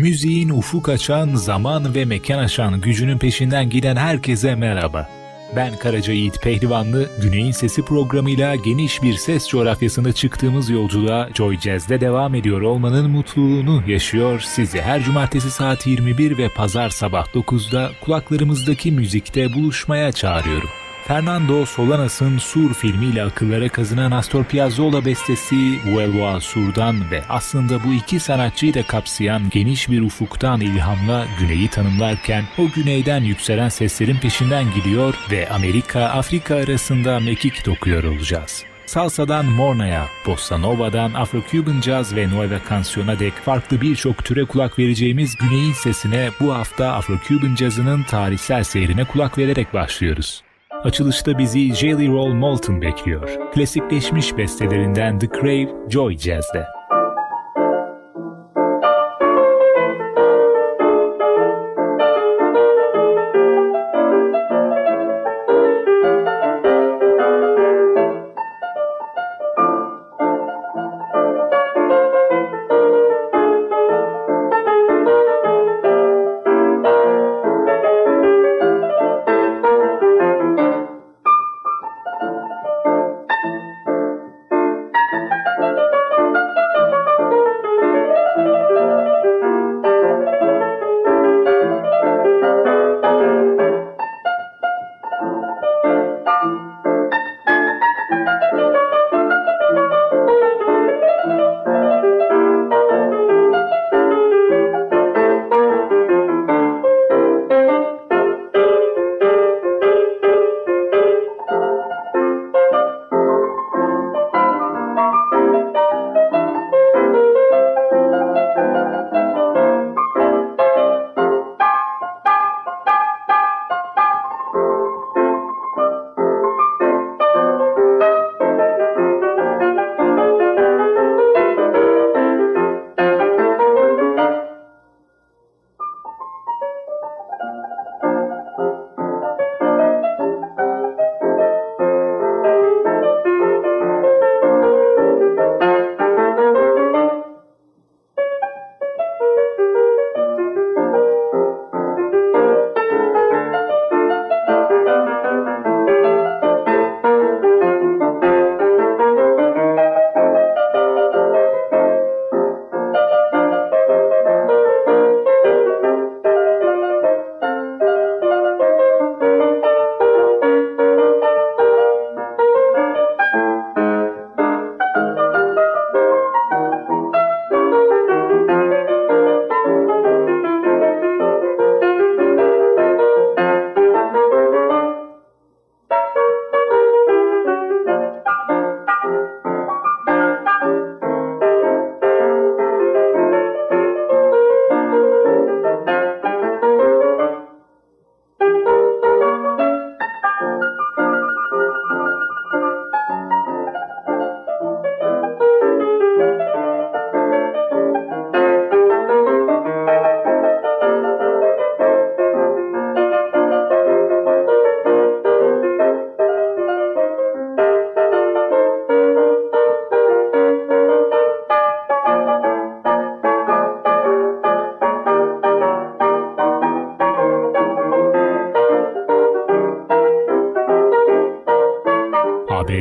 Müziğin ufuk açan, zaman ve mekan aşan gücünün peşinden giden herkese merhaba. Ben Karaca Yiğit Pehlivanlı, Güney'in Sesi programıyla geniş bir ses coğrafyasında çıktığımız yolculuğa Joy Jazz'de devam ediyor olmanın mutluluğunu yaşıyor. Sizi her cumartesi saat 21 ve pazar sabah 9'da kulaklarımızdaki müzikte buluşmaya çağırıyorum. Fernando Solanas'ın Sur filmiyle akıllara kazınan Astor Piazzolla bestesi Vuelva Sur'dan ve aslında bu iki sanatçıyı da kapsayan geniş bir ufuktan ilhamla güneyi tanımlarken o güneyden yükselen seslerin peşinden gidiyor ve Amerika-Afrika arasında mekik dokuyor olacağız. Salsa'dan Morna'ya, Bossa Nova'dan Afro-Cuban Jazz ve Nueva Cancion'a dek farklı birçok türe kulak vereceğimiz Güney'in sesine bu hafta Afro-Cuban Jazz'ının tarihsel seyrine kulak vererek başlıyoruz. Açılışta bizi Jelly Roll Molten bekliyor. Klasikleşmiş bestelerinden The Crave, Joy Jazz'de.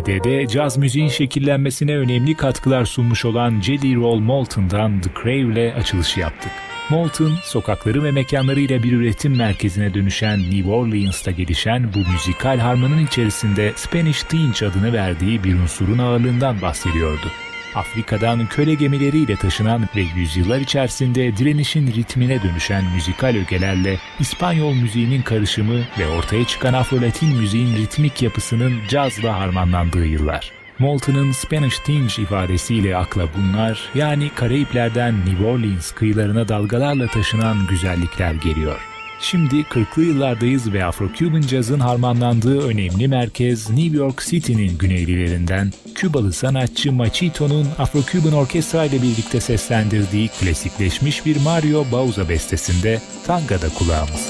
ABD'de caz müziğin şekillenmesine önemli katkılar sunmuş olan Jelly Roll Molten'dan The Crave ile açılışı yaptık. Molten, sokakları ve mekanlarıyla bir üretim merkezine dönüşen New Orleans'ta gelişen bu müzikal harmanın içerisinde Spanish Tinge adını verdiği bir unsurun ağırlığından bahsediyordu. Afrika'dan köle gemileriyle taşınan ve yüzyıllar içerisinde direnişin ritmine dönüşen müzikal ögelerle İspanyol müziğinin karışımı ve ortaya çıkan Afro-Latin müziğin ritmik yapısının cazla harmanlandığı yıllar. Molten'ın Spanish Tinge ifadesiyle akla bunlar, yani Karayipler'den New Orleans kıyılarına dalgalarla taşınan güzellikler geliyor. Şimdi 40'lı yıllardayız ve Afro-Cuban Jazz'ın harmanlandığı önemli merkez New York City'nin güneylilerinden Kübalı sanatçı Machito'nun Afro-Cuban Orkestra ile birlikte seslendirdiği klasikleşmiş bir Mario Bauza bestesinde Tanga'da kulağımız.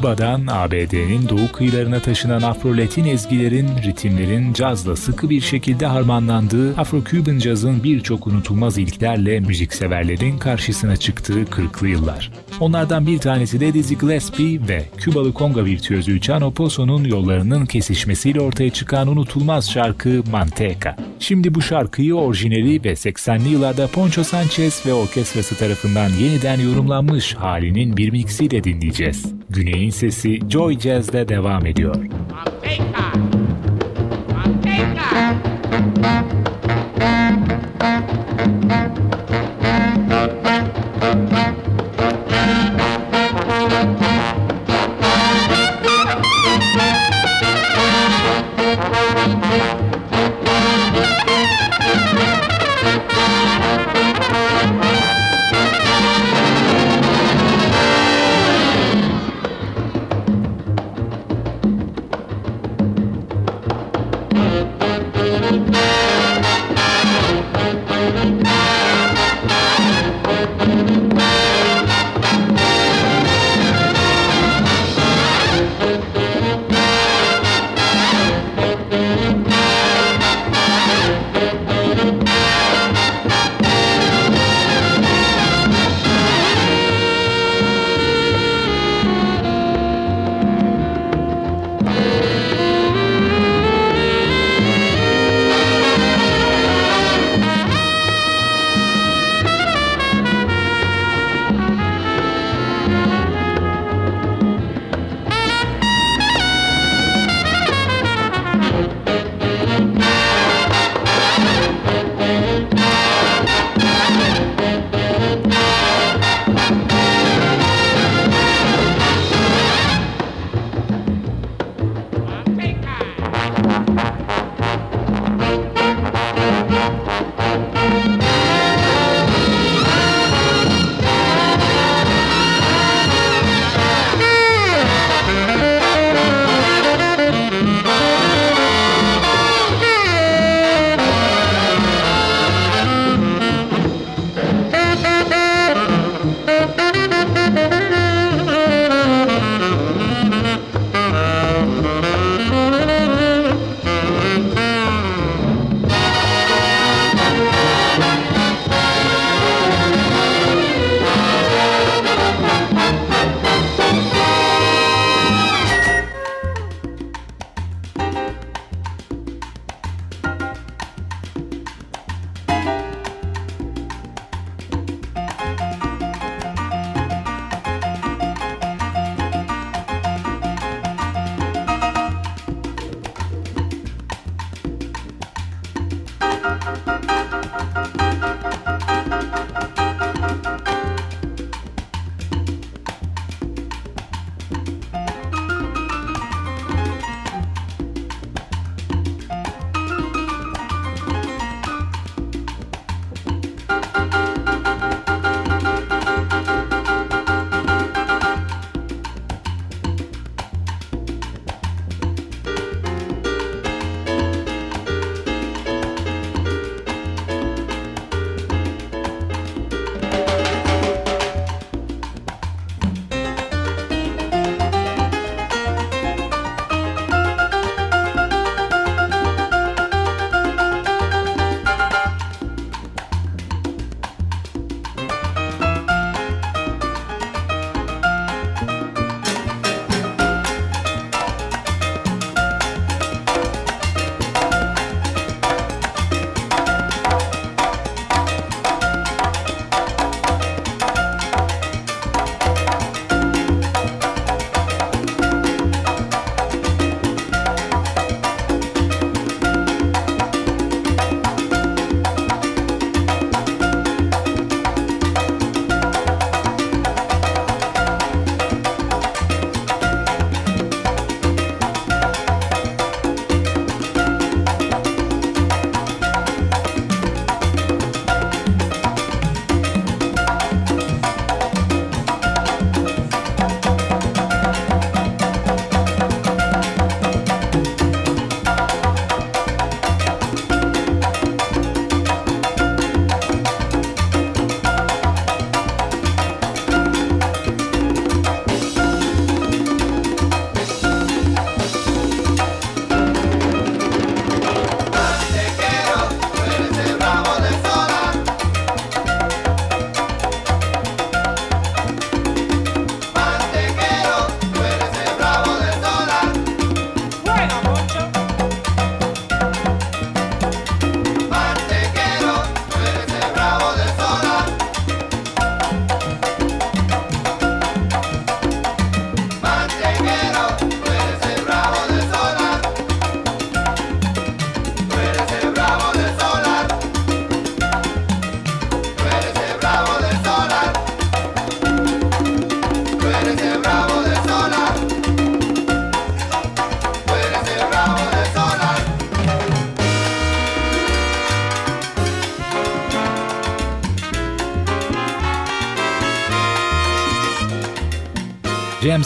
Küba'dan ABD'nin doğu kıyılarına taşınan Afro-Latin ezgilerin, ritimlerin cazla sıkı bir şekilde harmanlandığı Afro-Cuban cazın birçok unutulmaz ilklerle müzikseverlerin karşısına çıktığı 40'lı yıllar. Onlardan bir tanesi de Dizzy Gillespie ve Kübalı konga virtüözü Chano Pozo'nun yollarının kesişmesiyle ortaya çıkan unutulmaz şarkı Manteca. Şimdi bu şarkıyı orijinali ve 80'li yıllarda Poncho Sanchez ve orkestrası tarafından yeniden yorumlanmış halinin bir mixiyle dinleyeceğiz. Güney'in sesi Joy Jazz'de devam ediyor. Manteca. Manteca.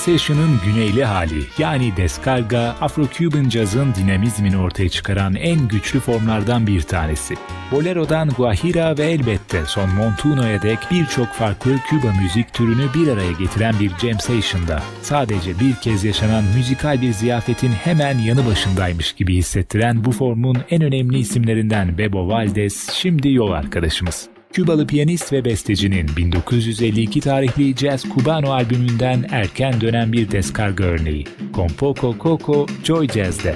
Jam Session'ın güneyli hali yani deskarga, Afro-Cuban cazın dinamizmini ortaya çıkaran en güçlü formlardan bir tanesi. Bolero'dan Guajira ve elbette son Montuno'ya dek birçok farklı Küba müzik türünü bir araya getiren bir Jam Session'da sadece bir kez yaşanan müzikal bir ziyafetin hemen yanı başındaymış gibi hissettiren bu formun en önemli isimlerinden Bebo Valdez şimdi yol arkadaşımız. Kübalı piyanist ve bestecinin 1952 tarihli Jazz Cubano albümünden erken dönem bir deskarga örneği. Compoco Coco Joy Jazz'de.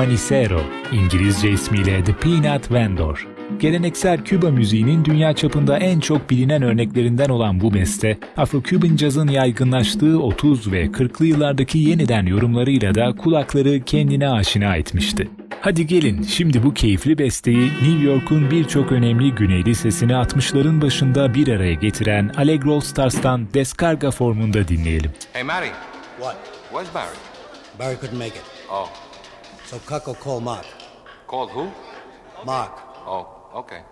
Manicero, İngilizce ismiyle The Peanut Vendor. Geleneksel Küba müziğinin dünya çapında en çok bilinen örneklerinden olan bu beste, Afro-Cuban cazın yaygınlaştığı 30 ve 40'lı yıllardaki yeniden yorumlarıyla da kulakları kendine aşina etmişti. Hadi gelin şimdi bu keyifli besteyi New York'un birçok önemli güneyli sesini 60'ların başında bir araya getiren Allegro All Stars'tan Descarga formunda dinleyelim. Hey, Matty, What? where's Barry? Barry couldn't make it. Oh, So Cuck will call Mark. called who? Mark. Oh, okay.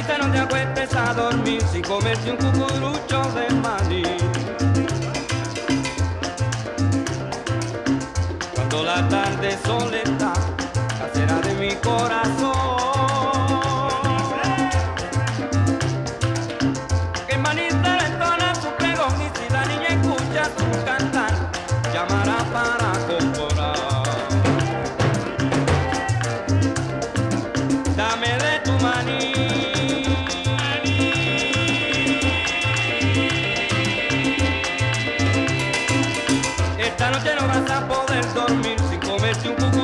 Caserita, no te acuestes a dormir comerte un cucurucho de maní. Cuando la tarde soleta, casera de mi corazón. parece um pouco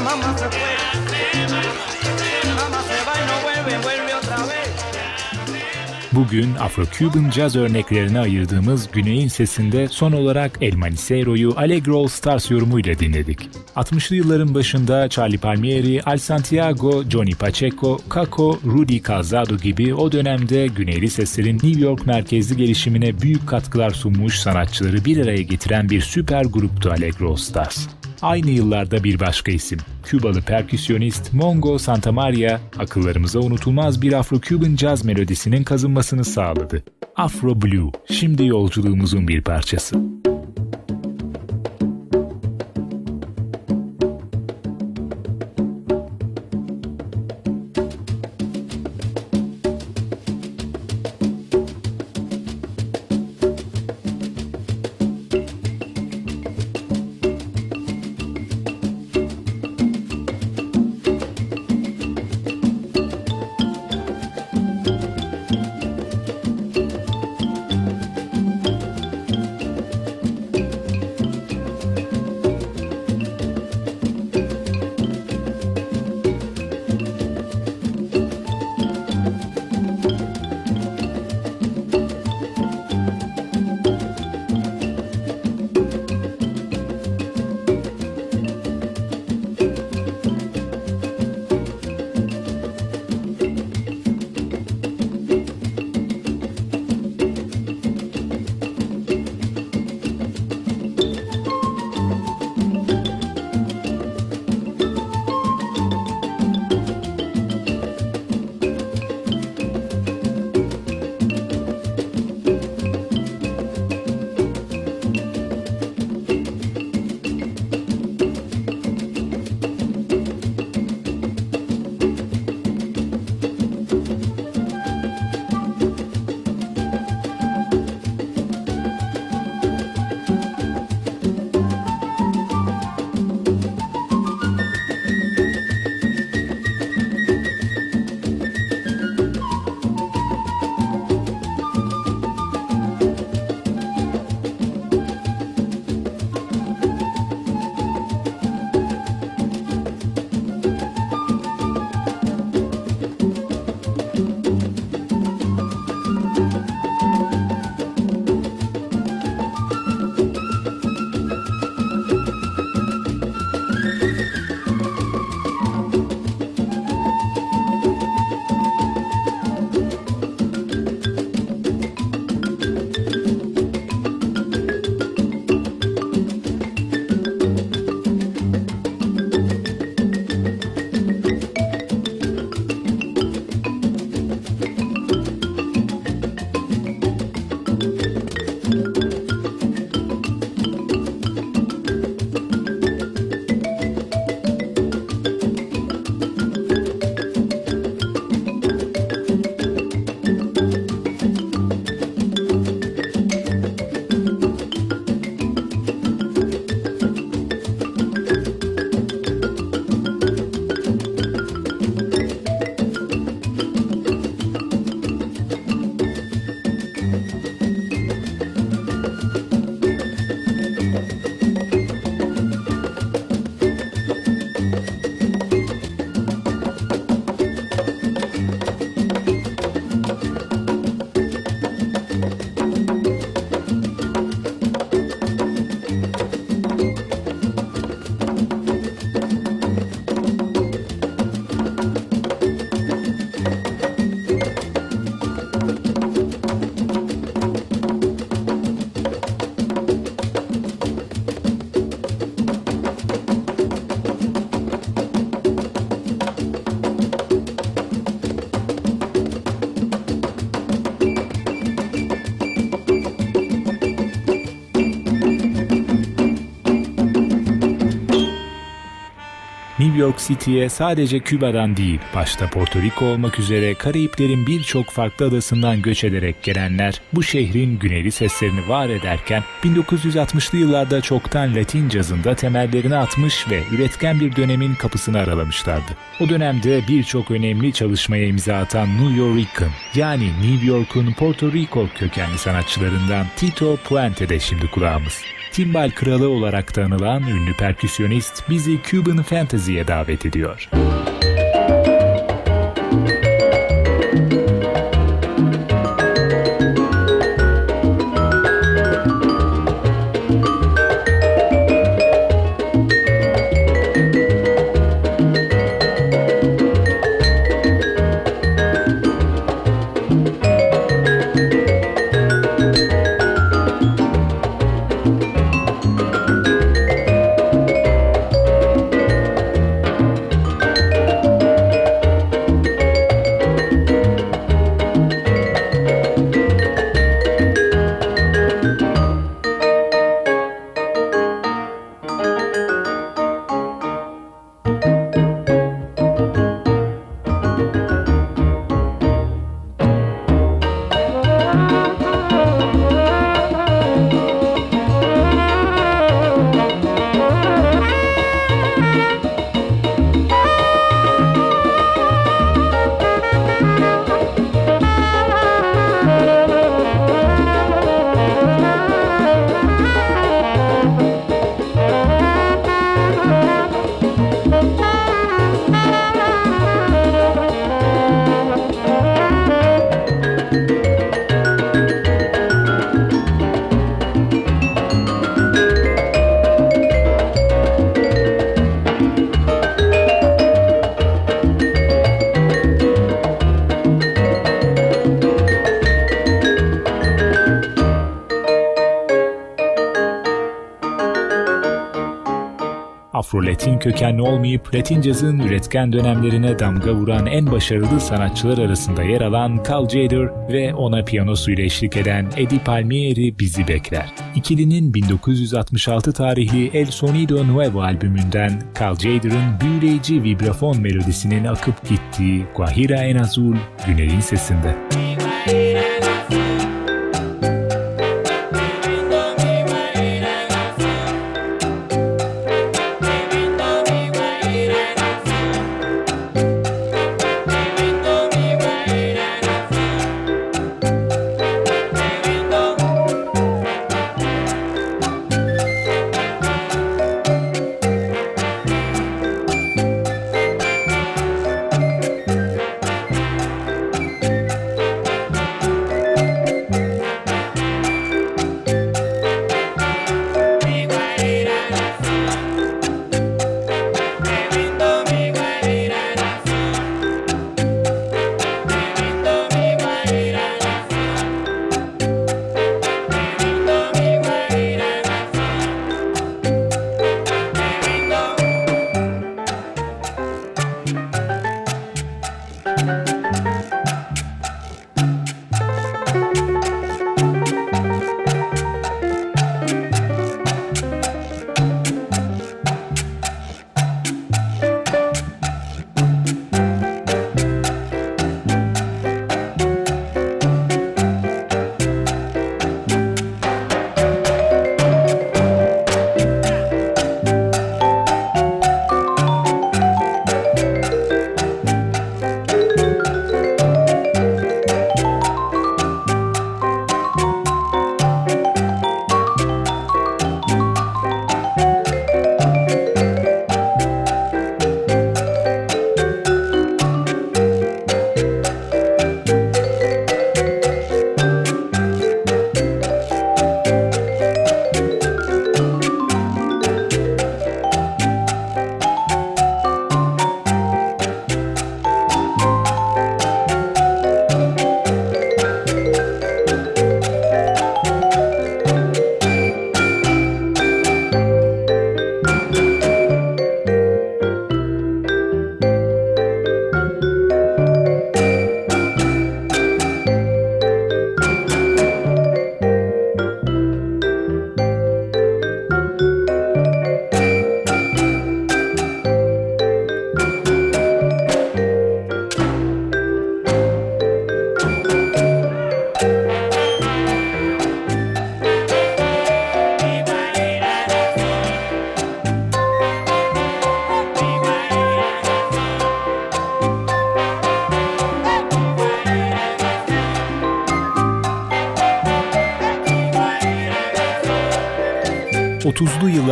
mamá se fue. Bugün Afro-Cuban caz örneklerine ayırdığımız Güney'in sesinde son olarak El Manicero'yu Allegro All Stars yorumuyla dinledik. 60'lı yılların başında Charlie Palmieri, Al Santiago, Johnny Pacheco, Kako, Rudy Calzado gibi o dönemde Güneyli seslerin New York merkezli gelişimine büyük katkılar sunmuş sanatçıları bir araya getiren bir süper gruptu Allegro All Stars. Aynı yıllarda bir başka isim, Kübalı perküsyonist Mongo Santamaria, akıllarımıza unutulmaz bir Afro-Cuban caz melodisinin kazınmasını sağladı. Afro Blue, şimdi yolculuğumuzun bir parçası. New York City'ye sadece Küba'dan değil, başta Porto Rico olmak üzere Karayiplerin birçok farklı adasından göç ederek gelenler bu şehrin güneyli seslerini var ederken 1960'lı yıllarda çoktan Latin cazında temellerini atmış ve üretken bir dönemin kapısını aralamışlardı. O dönemde birçok önemli çalışmaya imza atan New York'ın yani New York'un Porto Rico kökenli sanatçılarından Tito Puente de şimdi kulağımız. Timbal kralı olarak da anılan ünlü perküsyonist bizi Cuban Fantasy'ye davet ediyor. Latin kökenli olmayıp Latin cazın üretken dönemlerine damga vuran en başarılı sanatçılar arasında yer alan Carl Jader ve ona piyanosuyla eşlik eden Eddie Palmieri bizi bekler. İkilinin 1966 tarihli El Sonido Nuevo albümünden Carl Jader'ın büyüleyici vibrafon melodisinin akıp gittiği Guajira en Azul Güney'in sesinde. Guajira.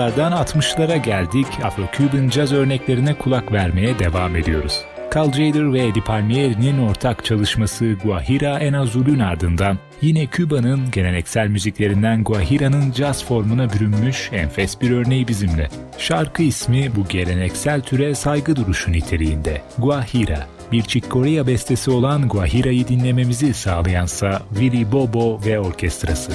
60'lardan 60'lara geldik, Afro-Cuban caz örneklerine kulak vermeye devam ediyoruz. Carl Jader ve Eddie Palmieri'nin ortak çalışması Guajira en Azul'ün ardından yine Küba'nın geleneksel müziklerinden Guajira'nın caz formuna bürünmüş enfes bir örneği bizimle. Şarkı ismi bu geleneksel türe saygı duruşu niteliğinde. Guajira, bir Chick bestesi olan Guajira'yı dinlememizi sağlayansa Willy Bobo ve orkestrası.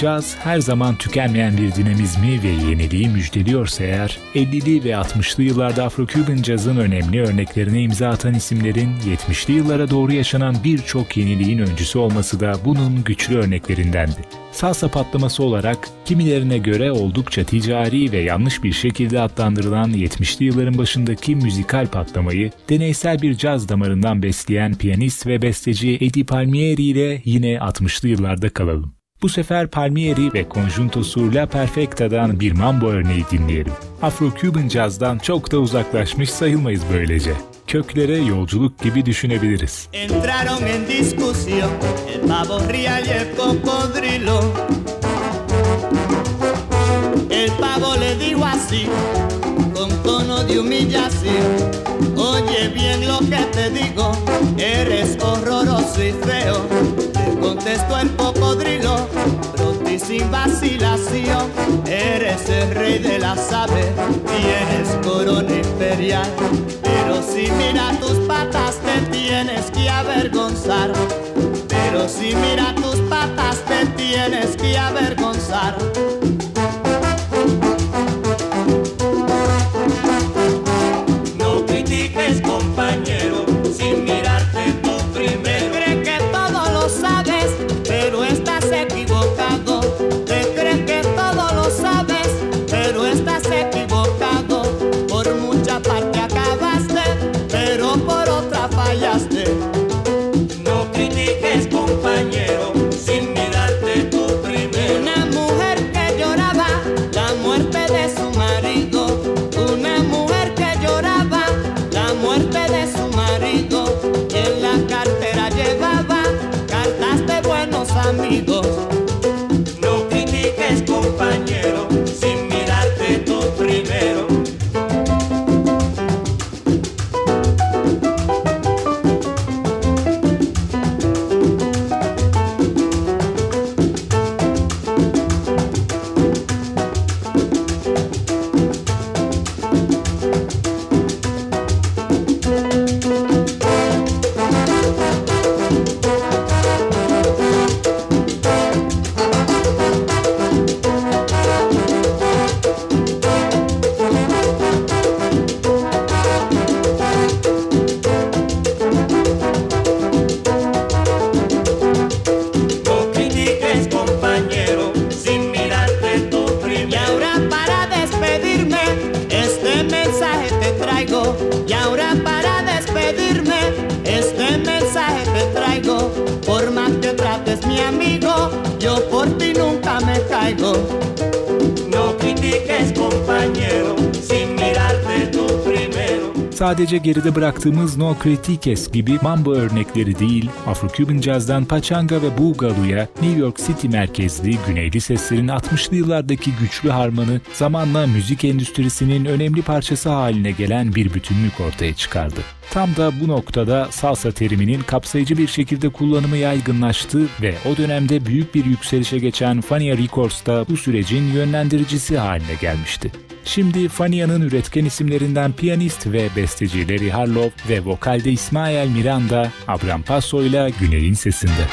Caz her zaman tükenmeyen bir dinamizmi ve yeniliği müjdeliyorsa eğer, 50'li ve 60'lı yıllarda Afro-Cuban cazın önemli örneklerine imza atan isimlerin 70'li yıllara doğru yaşanan birçok yeniliğin öncüsü olması da bunun güçlü örneklerindendi. Salsa patlaması olarak kimilerine göre oldukça ticari ve yanlış bir şekilde adlandırılan 70'li yılların başındaki müzikal patlamayı deneysel bir caz damarından besleyen piyanist ve besteci Eddie Palmieri ile yine 60'lı yıllarda kalalım. Bu sefer Palmieri ve konjuntosu La Perfecta'dan bir mambo örneği dinleyelim. Afro-Cuban cazdan çok da uzaklaşmış sayılmayız böylece. Köklere yolculuk gibi düşünebiliriz. Entraron en discusión el pavo real y el cocodrilo. El pavo le dijo así, con tono de humillación. Oye bien lo que te digo, eres horroroso y feo. Le contestó el cocodrilo, pronto y sin vacilación. Eres el rey de las aves, tienes corona imperial. Pero si mira tus patas te tienes que avergonzar. Pero si mira tus patas te tienes que avergonzar. Sadece geride bıraktığımız No Critikes gibi mambo örnekleri değil, Afro-Cuban Jazz'dan Pachanga ve Boogaloo'ya New York City merkezli güneyli seslerin 60'lı yıllardaki güçlü harmanı zamanla müzik endüstrisinin önemli parçası haline gelen bir bütünlük ortaya çıkardı. Tam da bu noktada salsa teriminin kapsayıcı bir şekilde kullanımı yaygınlaştı ve o dönemde büyük bir yükselişe geçen Fania Records da bu sürecin yönlendiricisi haline gelmişti. Şimdi Fania'nın üretken isimlerinden piyanist ve besteci Larry Harlow ve vokalde İsmail Miranda, Abram Paso ile Güney'in sesinde.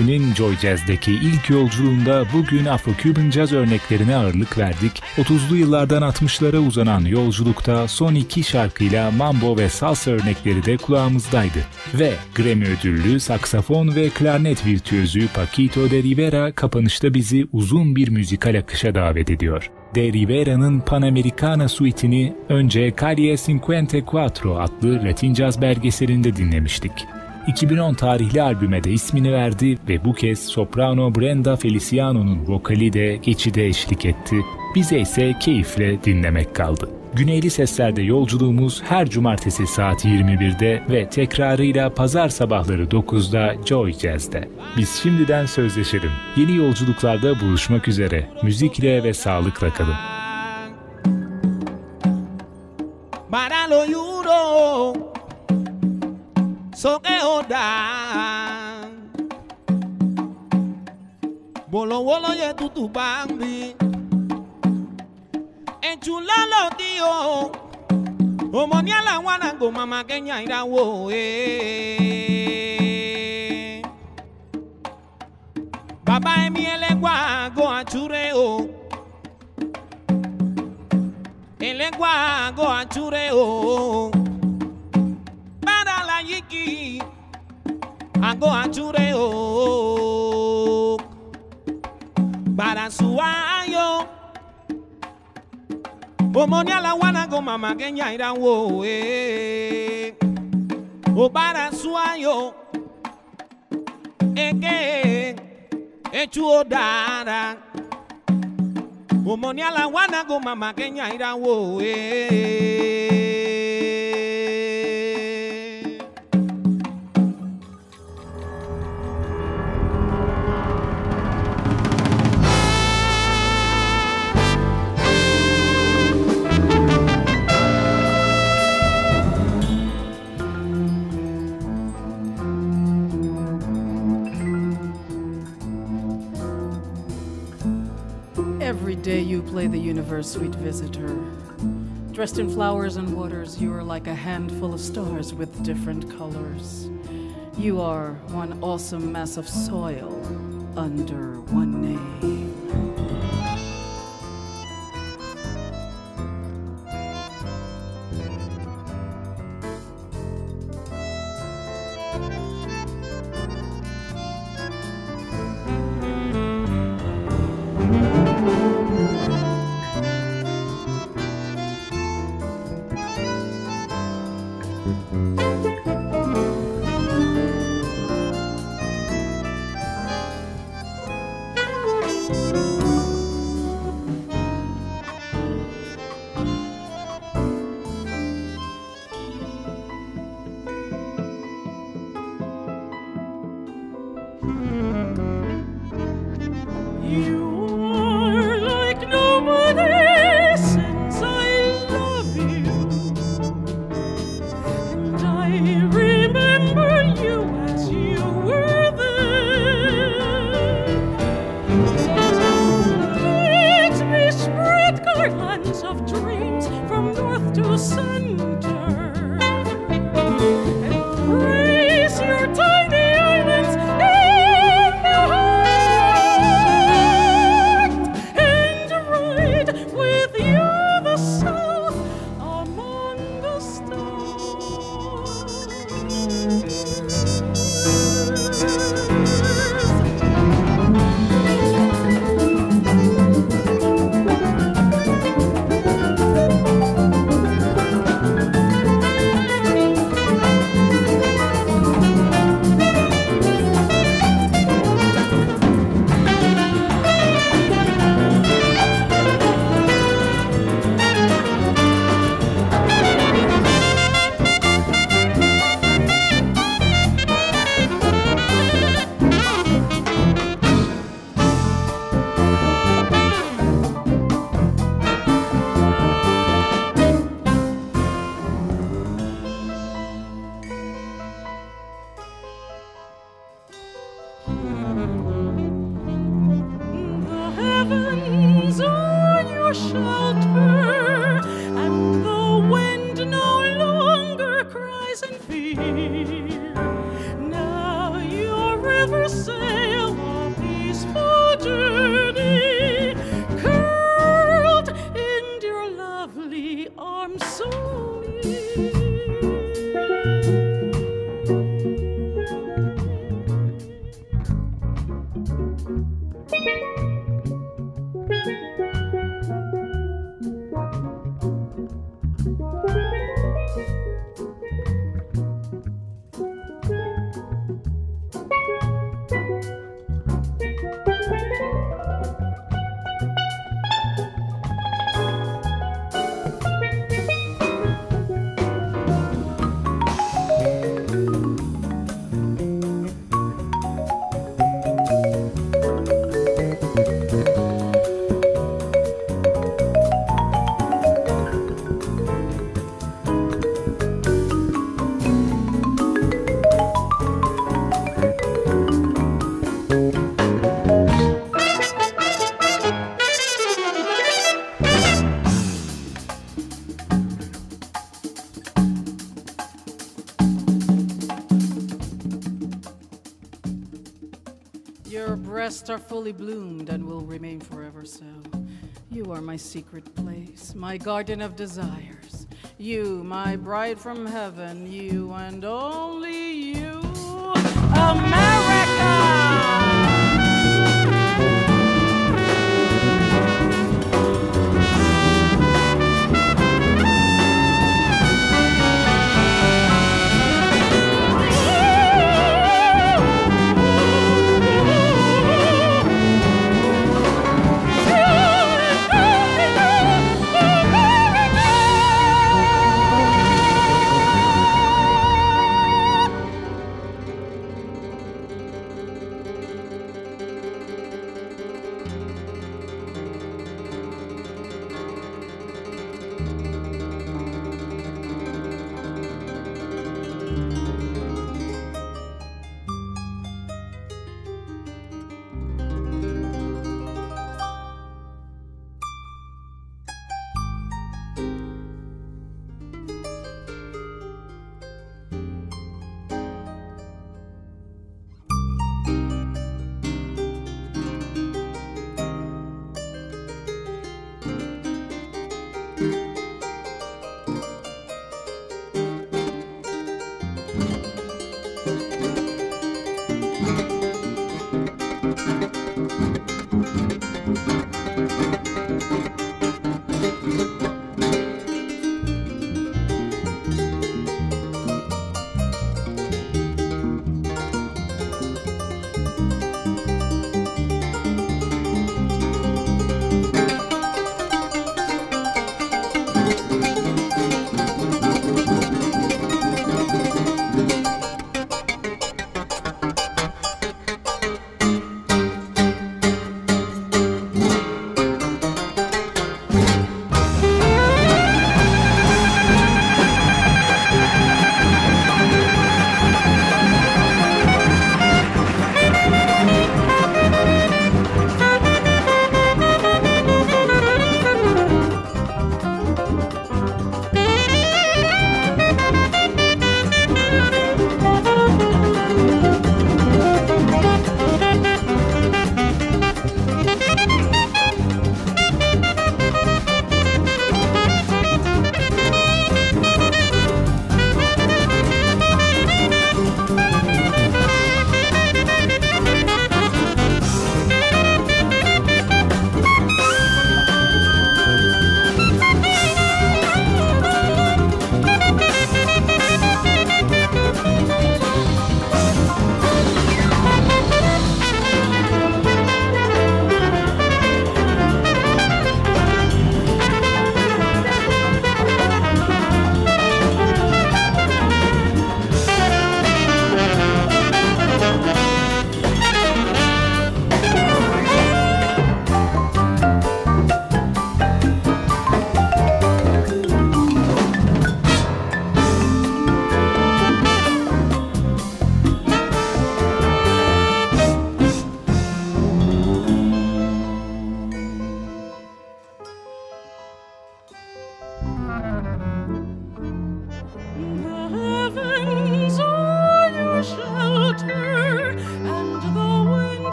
Sesinin Joy Jazz'deki ilk yolculuğunda bugün Afro-Cuban Jazz örneklerine ağırlık verdik. 30'lu yıllardan 60'lara uzanan yolculukta son iki şarkıyla mambo ve salsa örnekleri de kulağımızdaydı. Ve Grammy ödüllü saksafon ve klarnet virtüözü Paquito de Rivera kapanışta bizi uzun bir müzikal akışa davet ediyor. De Rivera'nın Panamericana Suite'ini önce Calle 54 adlı Latin Jazz belgeselinde dinlemiştik. 2010 tarihli albüme de ismini verdi ve bu kez soprano Brenda Feliciano'nun vokali de geçide eşlik etti. Bize ise keyifle dinlemek kaldı. Güneyli Sesler'de yolculuğumuz her cumartesi saat 21'de ve tekrarıyla pazar sabahları 9'da Joy Jazz'de. Biz şimdiden sözleşelim. Yeni yolculuklarda buluşmak üzere. Müzikle ve sağlıkla kalın. para lo sókè ọ̀dà. bọ̀lọ̀wọ́ lọ́yẹ tútù bá ń bí. ẹ̀jú lálọ́ dí o ọmọ ní àlàwọn àràgò màmá kẹ́yìn àìdáwó eh. bàbá ẹ̀mí ẹlẹ́gbà àgọ́ àtúrẹ́ o ẹlẹ́gbà àgọ́ àtúrẹ́ o. magoa chureok oh, barasuayo omoni alawanago mama genyaira woe eh. obarasuayo eke echuodara wana alawanago mama genyaira woe eh. Every day you play the universe, sweet visitor. Dressed in flowers and waters, you are like a handful of stars with different colors. You are one awesome mass of soil under one name. Are fully bloomed and will remain forever so. You are my secret place, my garden of desires. You, my bride from heaven, you and only you. America!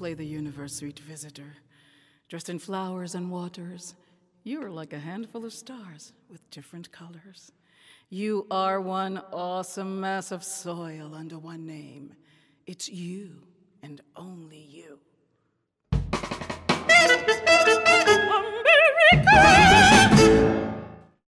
Play the universe, sweet visitor. Dressed in flowers and waters, you are like a handful of stars with different colors. You are one awesome mass of soil under one name. It's you and only you. America.